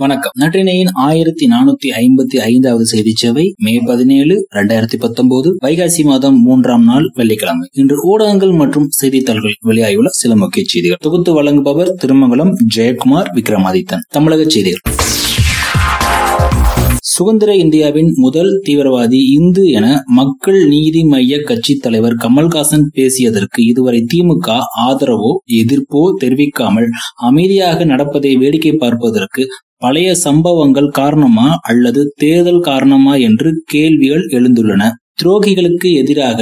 வணக்கம். நற்றினையின் ஆயிரத்தி நானூத்தி ஐம்பத்தி ஐந்தாவது செய்தி சேவை மே பதினேழு இரண்டாயிரத்தி பத்தொன்பது வைகாசி மாதம் மூன்றாம் நாள் வெள்ளிக்கிழமை. இன்று ஊடகங்கள் மற்றும் செய்தித்தாள்கள் வெளியாகியுள்ள சில முக்கிய செய்திகள். தொகுத்து வழங்குபவர் திருமங்கலம் ஜெயக்குமார் விக்ரமாதித்தன். தமிழக செய்திகள். சுதந்திர இந்தியாவின் முதல் தீவிரவாதி இந்து என மக்கள் நீதி மைய கட்சி தலைவர் கமல்ஹாசன் பேசியதற்கு இதுவரை திமுக ஆதரவோ எதிர்ப்போ தெரிவிக்காமல் அமைதியாக நடப்பதை வேடிக்கை பார்ப்பதற்கு பழைய சம்பவங்கள் காரணமா அல்லது தேர்தல் காரணமா என்று கேள்விகள் எழுந்துள்ளன. துரோகிகளுக்கு எதிராக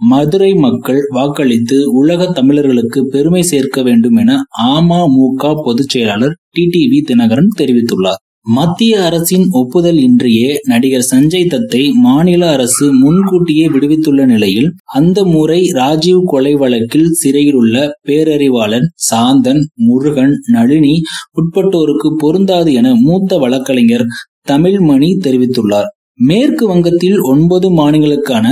மதுரை மக்கள் வாக்களித்து உலக தமிழர்களுக்கு பெருமை சேர்க்க வேண்டும் என அமமுக பொதுச் செயலாளர் டிடிவி தினகரன் தெரிவித்துள்ளார். மத்திய அரசின் ஒப்புதல் இன்றியே நடிகர் சஞ்சய் தத்தை மாநில அரசு முன்கூட்டியே விடுவித்துள்ள நிலையில் அந்த முறை ராஜீவ் கொலை வழக்கில் சிறையில் உள்ள பேரறிவாளன் சாந்தன் முருகன் நளினி உட்பட்டோருக்கு பொருந்தாது என மூத்த வழக்கறிஞர் தமிழ்மணி தெரிவித்துள்ளார். மேற்கு வங்கத்தில் ஒன்பது மாநிலங்களுக்கான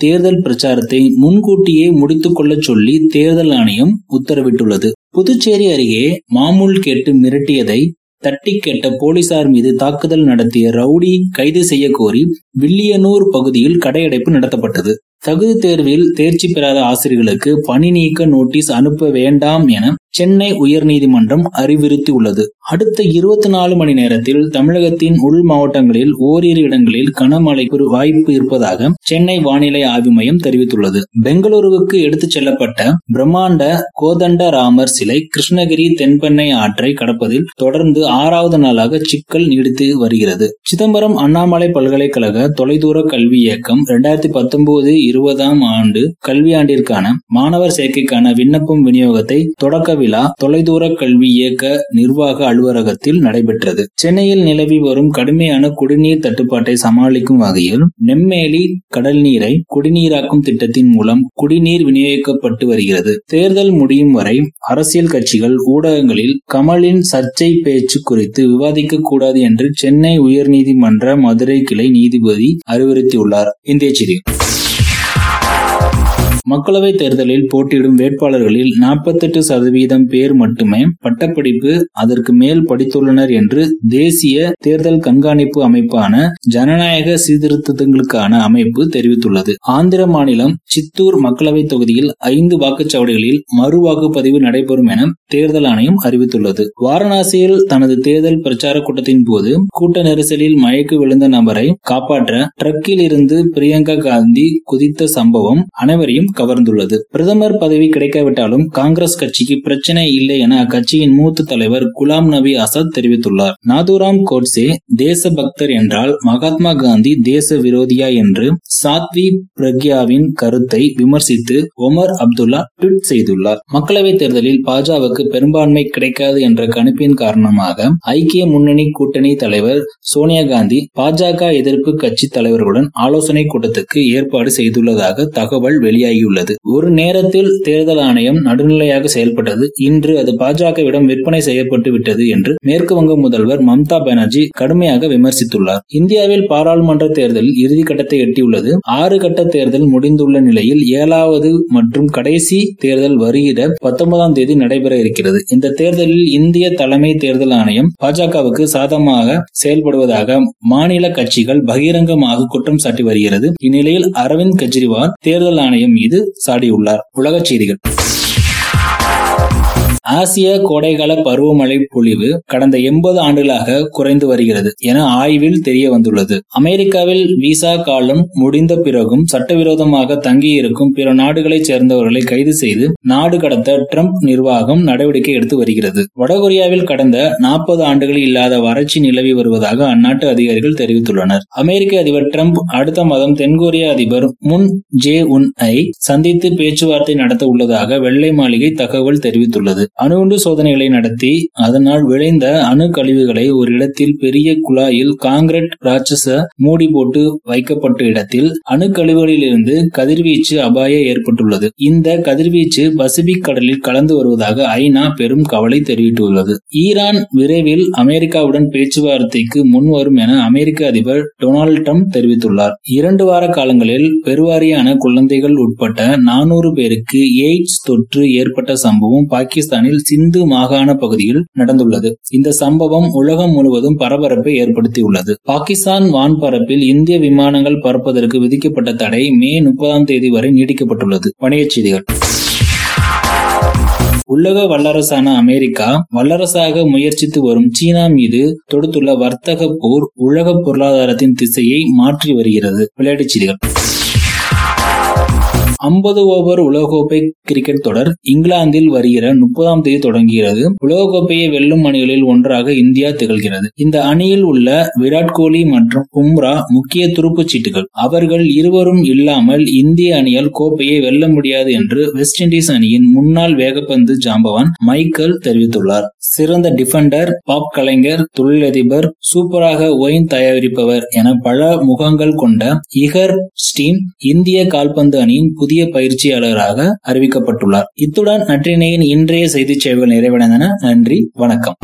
தேர்தல் பிரச்சாரத்தை முன்கூட்டியே முடித்துக் கொள்ள சொல்லி தேர்தல் ஆணையம் உத்தரவிட்டுள்ளது. புதுச்சேரி அருகே மாமூல் கேட்டு மிரட்டியதை தட்டி கேட்ட போலீசார் மீது தாக்குதல் நடத்திய ரவுடி கைது செய்ய கோரி வில்லியனூர் பகுதியில் கடையடைப்பு நடத்தப்பட்டது. தகுதி தேர்வில் தேர்ச்சி பெறாத ஆசிரியர்களுக்கு பணி நீக்க நோட்டீஸ் அனுப்ப வேண்டாம் என சென்னை உயர்நீதிமன்றம் அறிவுறுத்தியுள்ளது. அடுத்த இருபத்தி நாலு மணி நேரத்தில் தமிழகத்தின் உள் மாவட்டங்களில் ஓரிரு இடங்களில் கனமழைக்கு வாய்ப்பு இருப்பதாக சென்னை வானிலை ஆய்வு மையம் தெரிவித்துள்ளது. பெங்களூருவுக்கு எடுத்துச் செல்லப்பட்ட பிரம்மாண்ட கோதண்ட ராமர் சிலை கிருஷ்ணகிரி தென்பெண்ணை ஆற்றை கடப்பதில் தொடர்ந்து ஆறாவது நாளாக சிக்கல் நீடித்து வருகிறது. சிதம்பரம் அண்ணாமலை பல்கலைக்கழக தொலைதூர கல்வி இயக்கம் இரண்டாயிரத்தி பத்தொன்பது இருபதாம் ஆண்டு கல்வியாண்டிற்கான மாணவர் சேர்க்கைக்கான விண்ணப்பம் விநியோகத்தை தொடக்க விழா தொலைதூர கல்வி இயக்க நிர்வாக அலுவலகத்தில் நடைபெற்றது. சென்னையில் நிலவி வரும் கடுமையான குடிநீர் தட்டுப்பாட்டை சமாளிக்கும் வகையில் நெம்மேலி கடல் நீரை குடிநீராக்கும் திட்டத்தின் மூலம் குடிநீர் விநியோகிக்கப்பட்டு வருகிறது. தேர்தல் முடியும் வரை அரசியல் கட்சிகள் ஊடகங்களில் கமலின் சர்ச்சை பேச்சு குறித்து விவாதிக்க கூடாது என்று சென்னை உயர்நீதிமன்ற மதுரை கிளை நீதிபதி அறிவுறுத்தியுள்ளார். இந்திய செய்தி மக்களவைத் தேர்தலில் போட்டியிடும் வேட்பாளர்களில் நாற்பத்தெட்டு சதவீதம் பேர் மட்டுமே பட்டப்படிப்பு அதற்கு மேல் படித்துள்ளனர் என்று தேசிய தேர்தல் கண்காணிப்பு அமைப்பான ஜனநாயக சீர்திருத்தங்களுக்கான அமைப்பு தெரிவித்துள்ளது. ஆந்திர மாநிலம் சித்தூர் மக்களவைத் தொகுதியில் ஐந்து வாக்குச்சாவடிகளில் மறு வாக்குப்பதிவு நடைபெறும் என தேர்தல் ஆணையம் அறிவித்துள்ளது. வாரணாசியில் தனது தேர்தல் பிரச்சார கூட்டத்தின் போது கூட்ட நெரிசலில் மயக்கு விழுந்த நபரை காப்பாற்ற ட்ரக்கில் இருந்து பிரியங்கா காந்தி குதித்த சம்பவம் அனைவரையும் கவர்ந்துள்ளது. பிரதமர் பதவி கிடைக்காவிட்டாலும் காங்கிரஸ் கட்சிக்கு பிரச்சனை இல்லை என அக்கட்சியின் மூத்த தலைவர் குலாம் நபி ஆசாத் தெரிவித்துள்ளார். நாதுராம் கோட்சே தேச பக்தர் என்றால் மகாத்மா காந்தி தேச விரோதியா என்று சாத்வி பிரக்யாவின் கருத்தை விமர்சித்து ஒமர் அப்துல்லா ட்வீட் செய்துள்ளார். மக்களவைத் தேர்தலில் பாஜகவுக்கு பெரும்பான்மை கிடைக்காது என்ற கணிப்பின் காரணமாக ஐக்கிய முன்னணி கூட்டணி தலைவர் சோனியா காந்தி பாஜக எதிர்ப்பு கட்சி தலைவர்களுடன் ஆலோசனை கூட்டத்துக்கு ஏற்பாடு செய்துள்ளதாக தகவல் வெளியாகி உள்ளது ஒரு நேரத்தில் தேர்தல் ஆணையம் நடுநிலையாக செயல்பட்டது. இன்று அது பாஜகவிடம் விற்பனை செய்யப்பட்டு விட்டது என்று மேற்கு வங்க முதல்வர் மம்தா பானர்ஜி கடுமையாக விமர்சித்துள்ளார். இந்தியாவில் பாராளுமன்ற தேர்தலில் இறுதிக்கட்டத்தை எட்டியுள்ளது. ஆறு கட்ட தேர்தல் முடிந்துள்ள நிலையில் ஏழாவது மற்றும் கடைசி தேர்தல் வருகிற பத்தொன்பதாம் தேதி நடைபெற இருக்கிறது. இந்த தேர்தலில் இந்திய தலைமை தேர்தல் ஆணையம் பாஜகவுக்கு சாதகமாக செயல்படுவதாக மாநில கட்சிகள் பகிரங்கமாக குற்றம் சாட்டி வருகிறது. இந்நிலையில் அரவிந்த் கெஜ்ரிவால் தேர்தல் ஆணையம் மீது சாடியுள்ளார். உலகச் செய்திகள். ஆசிய கோடைகால பருவமழை பொழிவு கடந்த எண்பது ஆண்டுகளாக குறைந்து வருகிறது என ஆய்வில் தெரிய வந்துள்ளது. அமெரிக்காவில் விசா காலம் முடிந்த பிறகும் சட்டவிரோதமாக தங்கியிருக்கும் பிற நாடுகளைச் சேர்ந்தவர்களை கைது செய்து நாடு கடத்த டிரம்ப் நிர்வாகம் நடவடிக்கை எடுத்து வருகிறது. வடகொரியாவில் கடந்த நாற்பது ஆண்டுகளில் இல்லாத வறட்சி நிலவி வருவதாக அந்நாட்டு அதிகாரிகள் தெரிவித்துள்ளனர். அமெரிக்க அதிபர் டிரம்ப் அடுத்த மாதம் தென்கொரிய அதிபர் முன் ஜே உன் ஐ சந்தித்து பேச்சுவார்த்தை நடத்த உள்ளதாக வெள்ளை மாளிகை தகவல் தெரிவித்துள்ளது. அணுகுண்டு சோதனைகளை நடத்தி அதனால் விளைந்த அணு கழிவுகளை ஒரு இடத்தில் பெரிய குழாயில் காங்கிரட் ராட்சச மூடி போட்டு வைக்கப்பட்ட இடத்தில் அணு கழிவுகளிலிருந்து கதிர்வீச்சு அபாயம் ஏற்பட்டுள்ளது. இந்த கதிர்வீச்சு பசிபிக் கடலில் கலந்து வருவதாக ஐநா பெரும் கவலை தெரிவித்துள்ளது. ஈரான் விரைவில் அமெரிக்காவுடன் பேச்சுவார்த்தைக்கு முன் வரும் என அமெரிக்க அதிபர் டொனால்டு ட்ரம்ப் தெரிவித்துள்ளார். இரண்டு வார காலங்களில் பெருவாரியான குழந்தைகள் உட்பட்ட நானூறு பேருக்கு எய்ட்ஸ் தொற்று ஏற்பட்ட சம்பவம் பாகிஸ்தான் பாகிஸ்தானில் சிந்து மாகாண பகுதியில் நடந்துள்ளது. இந்த சம்பவம் உலகம் முழுவதும் பரபரப்பை ஏற்படுத்தியுள்ளது. பாகிஸ்தான் வான்பரப்பில் இந்திய விமானங்கள் பறப்பதற்கு விதிக்கப்பட்ட தடை மே முப்பதாம் தேதி வரை நீடிக்கப்பட்டுள்ளது வணிகச் செய்திகள். உலக வல்லரசான அமெரிக்கா வல்லரசாக முயற்சித்து வரும் சீனா மீது தொடுத்துள்ள வர்த்தக போர் உலக பொருளாதாரத்தின் திசையை மாற்றி வருகிறது. விளையாட்டுச் செய்திகள். ஐம்பது ஓவர் உலகக்கோப்பை கிரிக்கெட் தொடர் இங்கிலாந்தில் வருகிற முப்பதாம் தேதி தொடங்குகிறது. உலகக்கோப்பையை வெல்லும் அணிகளில் ஒன்றாக இந்தியா திகழ்கிறது. இந்த அணியில் உள்ள விராட் கோலி மற்றும் பும்ரா முக்கிய துருப்புச் சீட்டுகள். அவர்கள் இருவரும் இல்லாமல் இந்திய அணியால் கோப்பையை வெல்ல முடியாது என்று வெஸ்ட் இண்டீஸ் அணியின் முன்னாள் வேகப்பந்து ஜாம்பவான் மைக்கேல் தெரிவித்துள்ளார். சிறந்த டிஃபெண்டர் பாப் கலைஞர் தொழிலதிபர் சூப்பராக ஒயின் தயாரிப்பவர் என பல முகங்கள் கொண்ட இகர் ஸ்டீன் இந்திய கால்பந்து அணியின் புதிய பயிற்சியாளராக அறிவிக்கப்பட்டுள்ளார். இத்துடன் நற்றினையின் இன்றைய செய்திச் சேவைகள் நிறைவடைந்தன. நன்றி வணக்கம்.